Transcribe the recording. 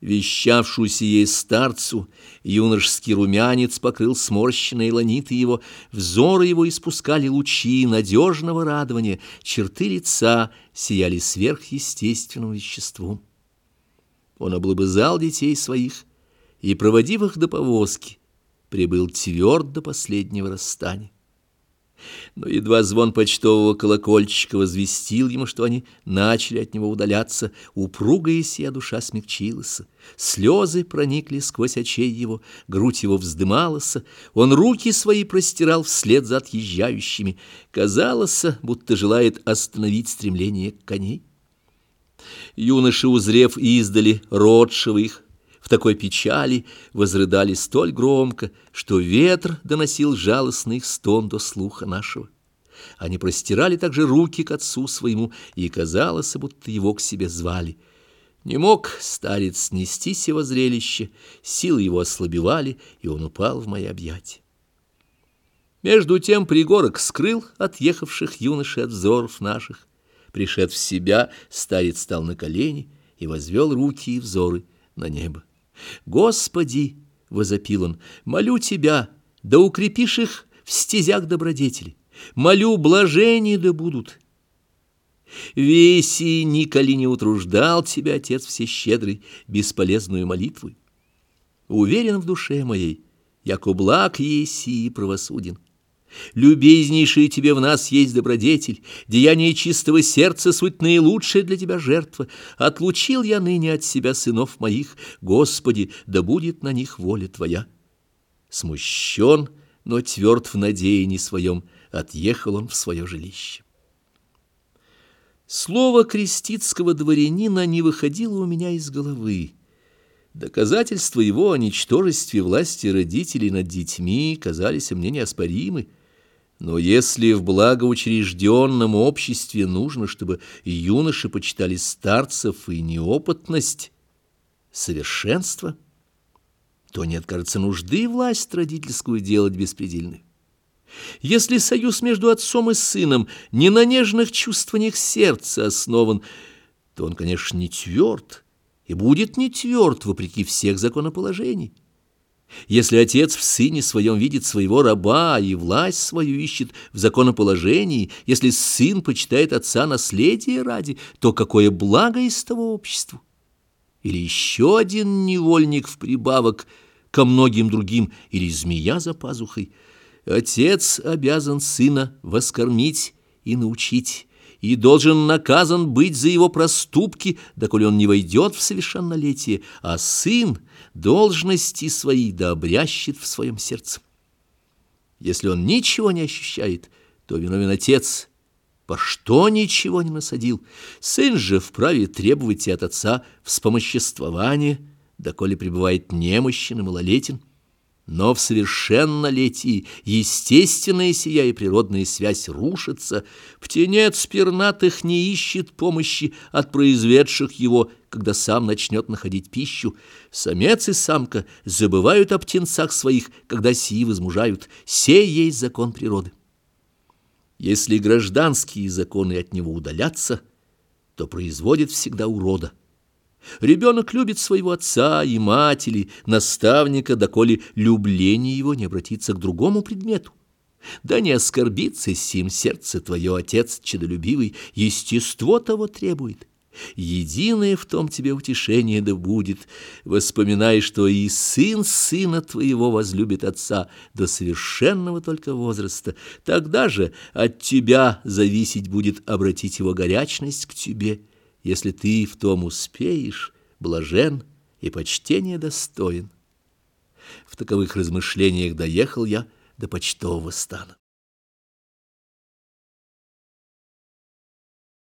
Вещавшуюся ей старцу, юношеский румянец покрыл сморщенные ланиты его, взоры его испускали лучи надежного радования, черты лица сияли сверхъестественным веществом. Он облобызал детей своих и, проводив их до повозки, прибыл тверд до последнего расстания. Но едва звон почтового колокольчика возвестил ему, что они начали от него удаляться, упругая сия душа смягчилась. Слезы проникли сквозь очей его, грудь его вздымалась, он руки свои простирал вслед за отъезжающими. Казалось, будто желает остановить стремление коней. Юноши, узрев издали родшего их, в такой печали возрыдали столь громко, что ветер доносил жалостный их стон до слуха нашего. Они простирали также руки к отцу своему, и казалось, будто его к себе звали. Не мог старец снести сего зрелище, силы его ослабевали, и он упал в мои объятия. Между тем пригорок скрыл отъехавших юношей от взоров наших. Пришед в себя, старец стал на колени и возвел руки и взоры на небо. «Господи!» — возопил он, — «молю Тебя, да укрепишь их в стезях добродетели, молю, блажения да будут». Веси николи не утруждал тебя, Отец Всещедрый, бесполезную молитву. Уверен в душе моей, яко благ еси и правосуден. Любезнейший тебе в нас есть добродетель, деяние чистого сердца суть наилучшая для тебя жертва. Отлучил я ныне от себя сынов моих, Господи, да будет на них воля твоя. Смущен, но тверд в надеянии своем, отъехал он в свое жилище. Слово крестицкого дворянина не выходило у меня из головы. Доказательства его о ничтожестве власти родителей над детьми казались мне неоспоримы. Но если в благоучрежденном обществе нужно, чтобы юноши почитали старцев и неопытность, совершенство, то нет, кажется, нужды власть родительскую делать беспредельной. Если союз между отцом и сыном не на нежных чувствованиях сердца основан, то он, конечно, не тверд и будет не тверд вопреки всех законоположений. Если отец в сыне своем видит своего раба и власть свою ищет в законоположении, если сын почитает отца наследие ради, то какое благо из того обществу? Или еще один невольник в прибавок ко многим другим, или змея за пазухой? Отец обязан сына воскормить и научить, и должен наказан быть за его проступки, доколе он не войдет в совершеннолетие, а сын должности свои да обрящет в своем сердце. Если он ничего не ощущает, то виновен отец, по что ничего не насадил. Сын же вправе требовать и от отца вспомоществования, доколе пребывает немощен и малолетен. Но в совершеннолетии естественная сия и природная связь рушится, птенец пернатых не ищет помощи от произведших его, когда сам начнет находить пищу. Самец и самка забывают о птенцах своих, когда сии возмужают. Сей есть закон природы. Если гражданские законы от него удалятся, то производит всегда урода. Ребенок любит своего отца и матери, наставника, доколе любление его не обратится к другому предмету. Да не оскорбится сим сердце твое, отец чадолюбивый, естество того требует. Единое в том тебе утешение да будет. Воспоминай, что и сын сына твоего возлюбит отца до совершенного только возраста. Тогда же от тебя зависеть будет обратить его горячность к тебе. Если ты в том успеешь, блажен и почтение достоин. В таковых размышлениях доехал я до почтового стана.